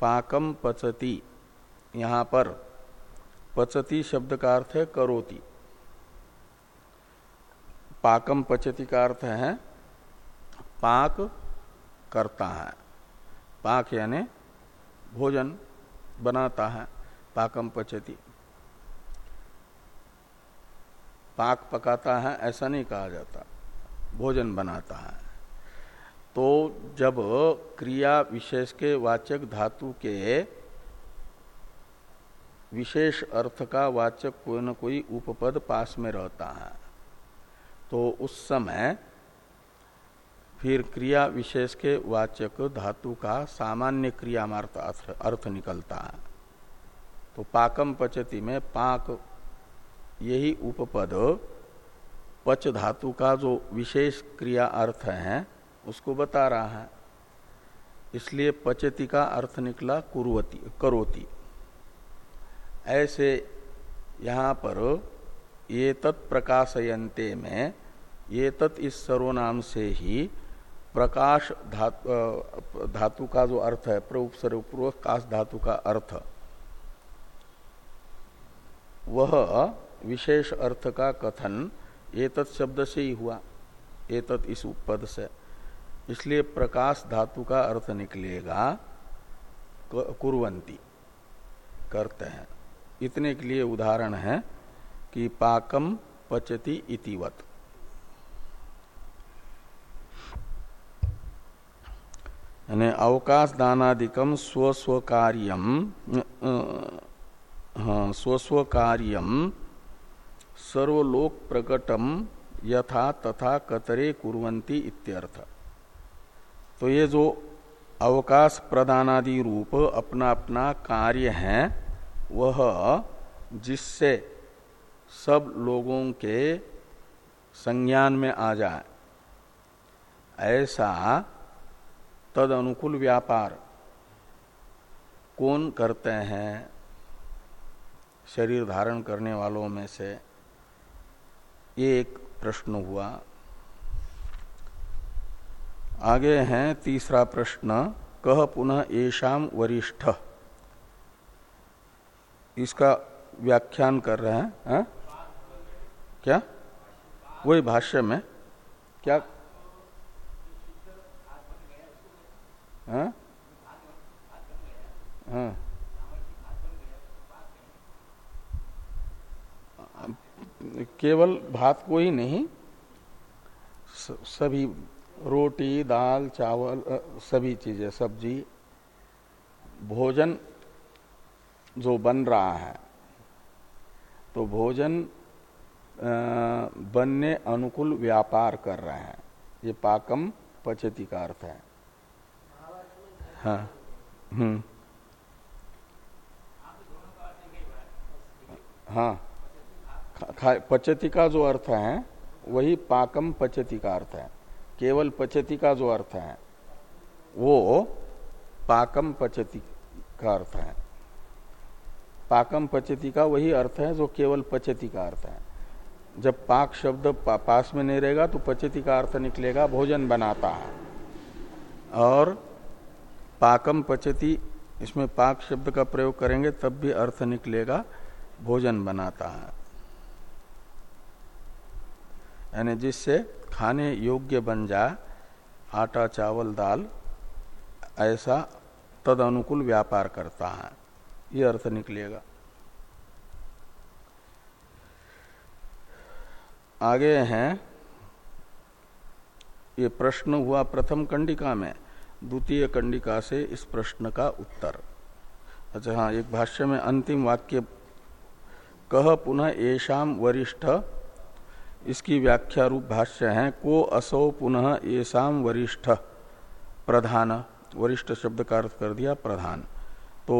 पाकम पचती, यहाँ पर पचती शब्द का अर्थ है करोती। पाकम पचती का अर्थ है, पाक करता है। पाक यानी भोजन बनाता है, पाकम पचती। पाक पकाता है, ऐसा नहीं कहा जाता, भोजन बनाता है। तो जब क्रिया विशेष के वाचक धातु के विशेष अर्थ का वाचक कोई न कोई उपपद पास में रहता है। तो उस समय फिर क्रिया विशेष के वाचक धातु का सामान्य क्रियामार्थ अर्थ निकलता। है तो पाकम पचती में पाक यही उपपद पच धातु का जो विशेष क्रिया अर्थ है, उसको बता रहा है। इसलिए पचती का अर्थ निकला कुरुवती करोती। ऐसे यहाँ पर ये तत्प्रकाशयंते में ये तत् इस सर्वनाम से ही प्रकाश धातु, धातु का जो अर्थ है सर्वपूर्वक काश धातु का अर्थ। वह विशेष अर्थ का कथन ये शब्द से ही हुआ ये इस पद से। इसलिए प्रकाश धातु का अर्थ निकलेगा कुरवंती करते हैं। इतने के लिए उदाहरण है। कि पाकम पचती इतिवत यानी अवकाश दानादिकम स्वस्व कार्यम स्वस्व कार्यम सर्वलोक प्रकटम यथा तथा कतरे कुरंती इत्यर्थ। तो ये जो अवकाश प्रदानादि रूप अपना अपना कार्य है, वह जिससे सब लोगों के संज्ञान में आ जाए। ऐसा तद अनुकूल व्यापार कौन करते हैं शरीर धारण करने वालों में से? एक प्रश्न हुआ। आगे है तीसरा प्रश्न, कह पुनः येषाम वरिष्ठ। इसका व्याख्यान कर रहे हैं, हा? क्या वही भाष्य में क्या हा? हा? केवल भात को ही नहीं सभी रोटी, दाल, चावल सभी चीज़ें, सब्ज़ी, भोजन जो बन रहा है तो भोजन बनने अनुकूल व्यापार कर रहे हैं। ये पाकम पचती का अर्थ है। हाँ। हम्म। हाँ। पचती का जो अर्थ है, वही पाकम पचती का अर्थ है। केवल पचती का जो अर्थ है, वो पाकम पचती का अर्थ है। पाकम पचती का वही अर्थ है, जो केवल पचती का अर्थ है। जब पाक शब्द पा, पास में नहीं रहेगा तो पचती का अर्थ निकलेगा भोजन बनाता है। और पाकम पचती इसमें पाक शब्द का प्रयोग करेंगे तब भी अर्थ निकलेगा भोजन बनाता है। यानी जिससे खाने योग्य बन जाए आटा चावल दाल ऐसा तद अनुकूल व्यापार करता है। ये अर्थ निकलेगा। आगे हैं। ये प्रश्न हुआ प्रथम कंडिका में, द्वितीय कंडिका से इस प्रश्न का उत्तर। अच्छा हाँ एक भाष्य में अंतिम वाक्य, कह पुनः येषाम वरिष्ठ, इसकी व्याख्या रूप भाष्य है, को असो पुनः येषाम वरिष्ठ, प्रधान, वरिष्ठ शब्द का अर्थ कर दिया प्रधान। तो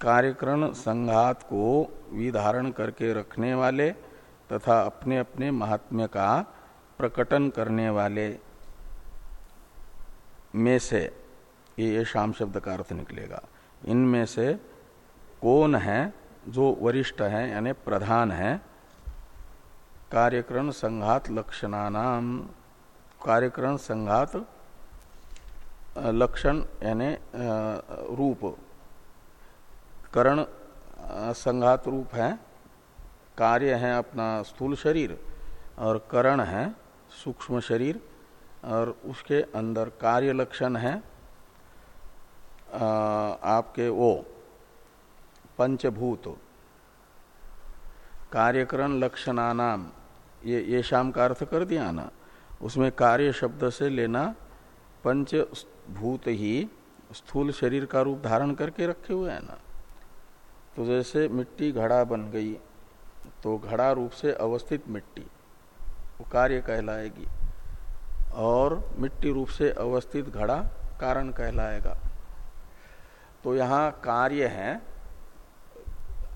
कार्यकरण संघात को विधारण करके रखने वाले तथा अपने अपने महात्म्य का प्रकटन करने वाले में से ये शाम शब्द का अर्थ निकलेगा। इनमें से कौन है जो वरिष्ठ है, यानी प्रधान है? कार्यकरण संघात लक्षणानाम। कार्यकरण संघात लक्षण, यानी रूप। करण संघात रूप है। कार्य है अपना स्थूल शरीर और करण है सूक्ष्म शरीर और उसके अंदर कार्य लक्षण है आपके वो, पंचभूत। कार्यकरण लक्षणानाम, ये ये शाम का अर्थ कर दिया ना, उसमें कार्य शब्द से लेना पंच भूत ही स्थूल शरीर का रूप धारण करके रखे हुए हैं ना। तो जैसे मिट्टी घड़ा बन गई तो घड़ा रूप से अवस्थित मिट्टी वो कार्य कहलाएगी और मिट्टी रूप से अवस्थित घड़ा कारण कहलाएगा। तो यहाँ कार्य है,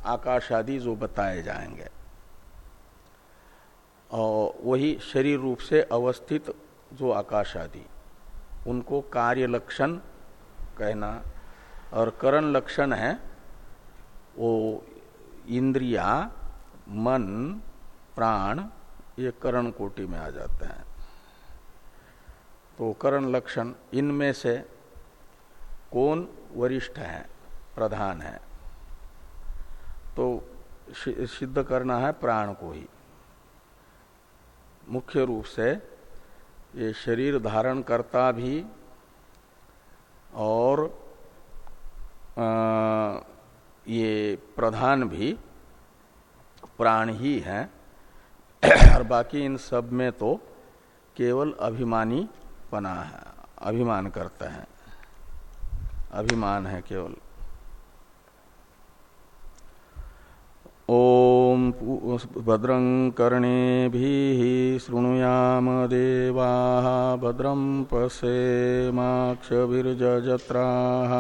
आकाश आदि जो बताए जाएँगे। और वही शरीर रूप से अवस्थित जो आकाश आदि, उनको कार्य लक्षण कहना। और करण लक्षण है, वो इंद्रिया मन प्राण ये करण कोटि में आ जाते हैं। तो करण लक्षण इनमें से कौन वरिष्ठ है प्रधान है? तो सिद्ध करना है प्राण को ही। मुख्य रूप से ये शरीर धारण करता भी और आ, ये प्रधान भी प्राण ही है। और बाकी इन सब में तो केवल अभिमानी पना है, अभिमान करते हैं। अभिमान है केवल। ओम भद्रं कर्णे शृणुयाम देवा, भद्रं पश्येमाक्षजत्रा